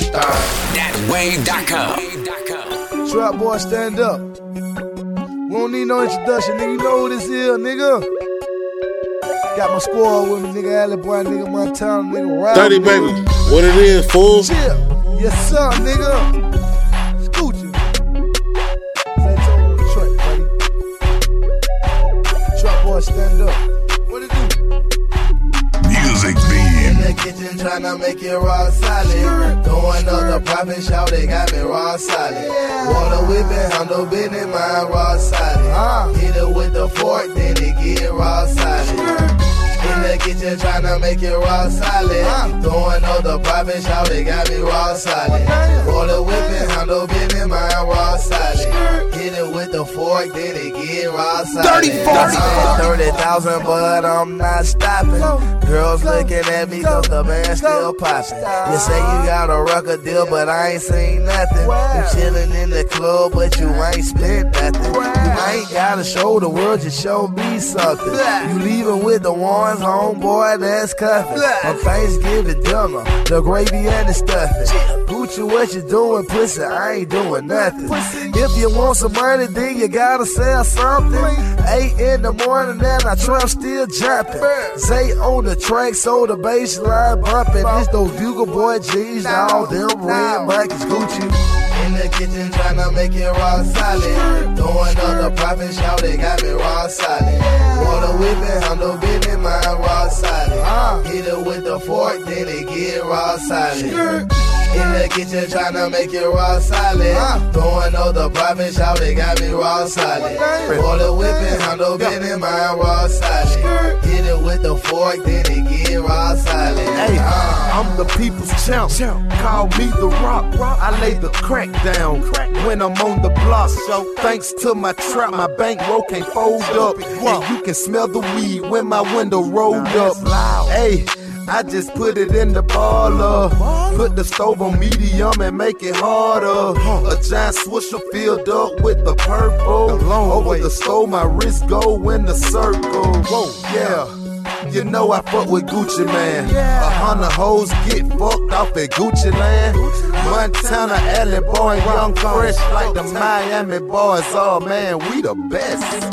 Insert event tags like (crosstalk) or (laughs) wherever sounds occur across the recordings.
superstar. That's wave.com. Trap boy, stand up. We don't need no introduction, nigga. You know who this is, nigga. Got my squad with me, nigga. Alley boy, nigga. Montana, nigga. Rap, Dirty baby, what it is, fool? Chill. Yes, sir, nigga. Scoochie. Zaytoven the track, buddy. Trap boy, stand up. What it do? Music In beam. the kitchen tryna make it raw solid. Throwing up the profit shout, they got me raw solid. Water whipping, handle business, mine raw solid. Hit it with the fork, then it get raw solid. In the kitchen tryna make it raw solid. Throwing up the profit shout, they got me raw solid. Water whipping, solid. 30, 40. 30,000, but I'm not stopping. Girls looking at me cause the band still popping. You say you got a record deal, but I ain't seen nothing. You chilling in the club, but you ain't spent nothing. You ain't gotta show the world, just show me something. You leaving with the ones, homeboy, that's cuffing. On Thanksgiving dinner, the gravy and the stuffing. Gucci, what you doing, pussy? I ain't doing nothing. If you want some money, then you gotta sell something. Eight in the morning, and I trap still jumping. Zay on the track, so the bass line bumping. It's those Bugle Boy G's, all them red buckets, Gucci. In the kitchen tryna make it raw solid. Throwing up the profit shout, they got me raw solid. Water whipping, handle business, mine raw solid. Hit it with the fork, then it get raw solid. In the kitchen tryna make it raw solid. Throwing up the profit shout, they got me raw solid. Water whipping, handle business, mine raw solid. Hit it with the fork, then it get raw solid. Hey, the people's champ. Call me the rock. I lay the crack down when I'm on the block. So thanks to my trap, my bankroll can't fold up. And you can smell the weed when my window rolled up. Hey. I just put it in the baller. Put the stove on medium and make it harder. A giant swisher filled up with the purple. Over the stove, my wrist go in the circle. Whoa, yeah. You know I fuck with Gucci Mane. A hundred hoes get fucked off at Gucci land. Montana, Alley boy, young fresh like the Miami boys. Oh man, we the best.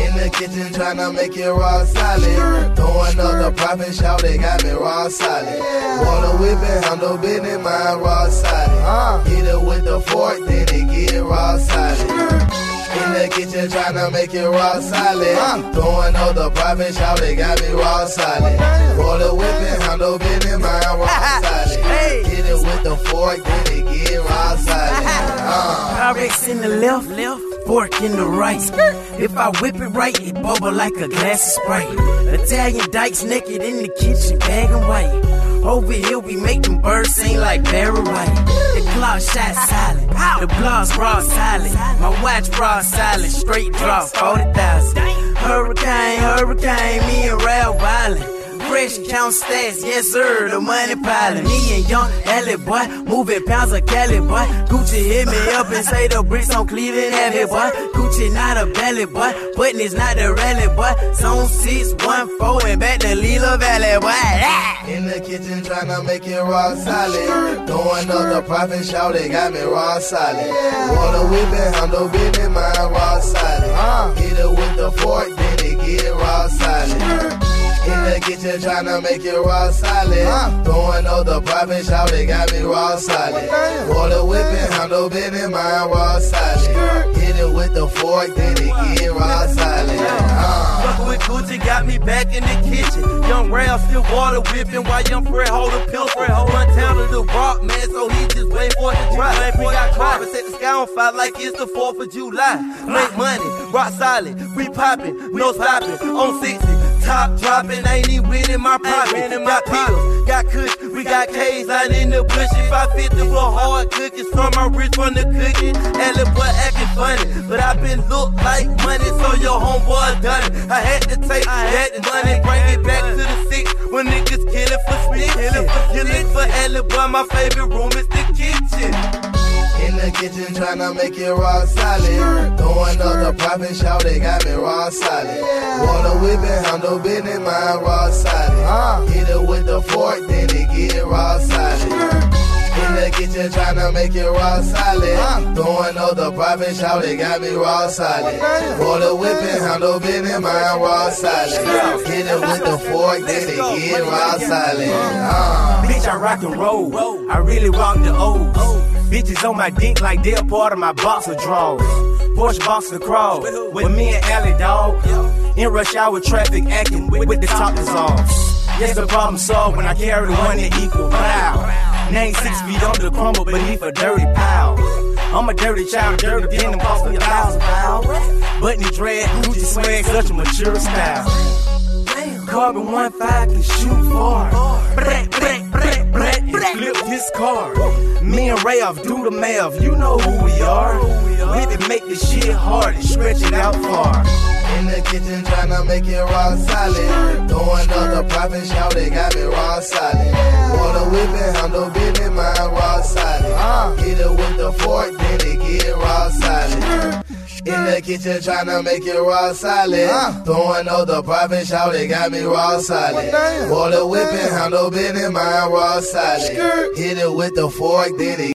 In the kitchen tryna make it raw solid. Throwing up the profit shout, they got me raw solid. Water whipping, handle business, mine raw solid. In the kitchen tryna make it raw solid. Throwing up the profit shout, they got me raw solid. Water whipping, handle business, mine raw solid. Hit it with the fork, then it get raw solid. (laughs) Uh. Pyrex in the left, left, fork in the right. If I whip it right, it bubble like a glass of Sprite. Italian dykes naked in the kitchen, bag and white. Over here, we make them birds sing like Barry White. Clock shot silent, the blogs raw silent. My watch raw silent, straight draw, 40,000. Hurricane, hurricane, me and Ralph Violent. Fresh count stats, yes sir, the money piling. Me and young Alley boy, moving pounds of Cali boy. Gucci hit me up and say the bricks on Cleveland Alley boy. Gucci not a belly boy, Button is not the rally boy. Zone 614 and back to Lila Valley boy. Ah! In the kitchen tryna make it raw solid. Throwing up the profit shout, they got me raw solid. Water whipping, handle business, mine raw solid. Hit it with the fork, then it get raw solid. In the kitchen tryna make it raw solid. Throwing up the profit shout, they got me raw solid. Water whipping, handle business, my raw solid. Hit it with the fork, then it get raw solid. Uh. Fuckin' with Gucci got me back in the kitchen. Young Rail still water whipping while young Fred hold a pill. Fred hold run town to the rock, man, so he just wait for it to try. We got caught and set the sky on fire like it's the 4th of July. Make money, rock solid, we poppin', no stopping, on 60. Top dropping, ain't even winning my pocket. Got pills, got kush, we got K's out in the bush. If I fit the real hard cookies from my wrist from the cookie. And the boy acting funny, but I been look like money, so your homeboy done it. I had to take that money, bring it back to the six. When niggas killing for spit, killing for killing for Ellie boy. My favorite room is the kitchen. In the kitchen tryna make it raw solid. Throwing up the profit shout, they got me raw solid. Water whipping, handle business, mine raw solid. Hit it with the fork, then it get raw solid. In the kitchen tryna make it raw solid. Throwing all the profit, shout it got me raw solid. For the whipping, handle bit in mine raw solid. Hit it with the fork, then it get raw solid. Uh. Bitch, I rock and roll. I really rock the O's. Bitches on my dick like they're part of my boxer draws. Porsche boxer crawl with me and Alley dog. In rush hour traffic acting with, with the top is off. Yes, the problem solved when I carry the one that equal pow. Name six feet under the crumble beneath a dirty pile. I'm a dirty child, dirty and cost me a thousand pounds. Button dread, Gucci swag, such a mature style. Carbon one five can shoot far. Black, black, black, black, and flip this car. Me and Ray off do the math, you know who we are. We can make this shit hard and stretch it out far. In the kitchen tryna make it raw solid. Throwing up the profit, shout it got me raw solid. Water whipping, handle in mine raw solid. Uh. Hit it with the fork, then it get raw solid. In the kitchen tryna make it raw solid. Throwing up the profit, shout it got me raw solid. Water whipping, handle bit in mine raw solid. Hit it with the fork, then it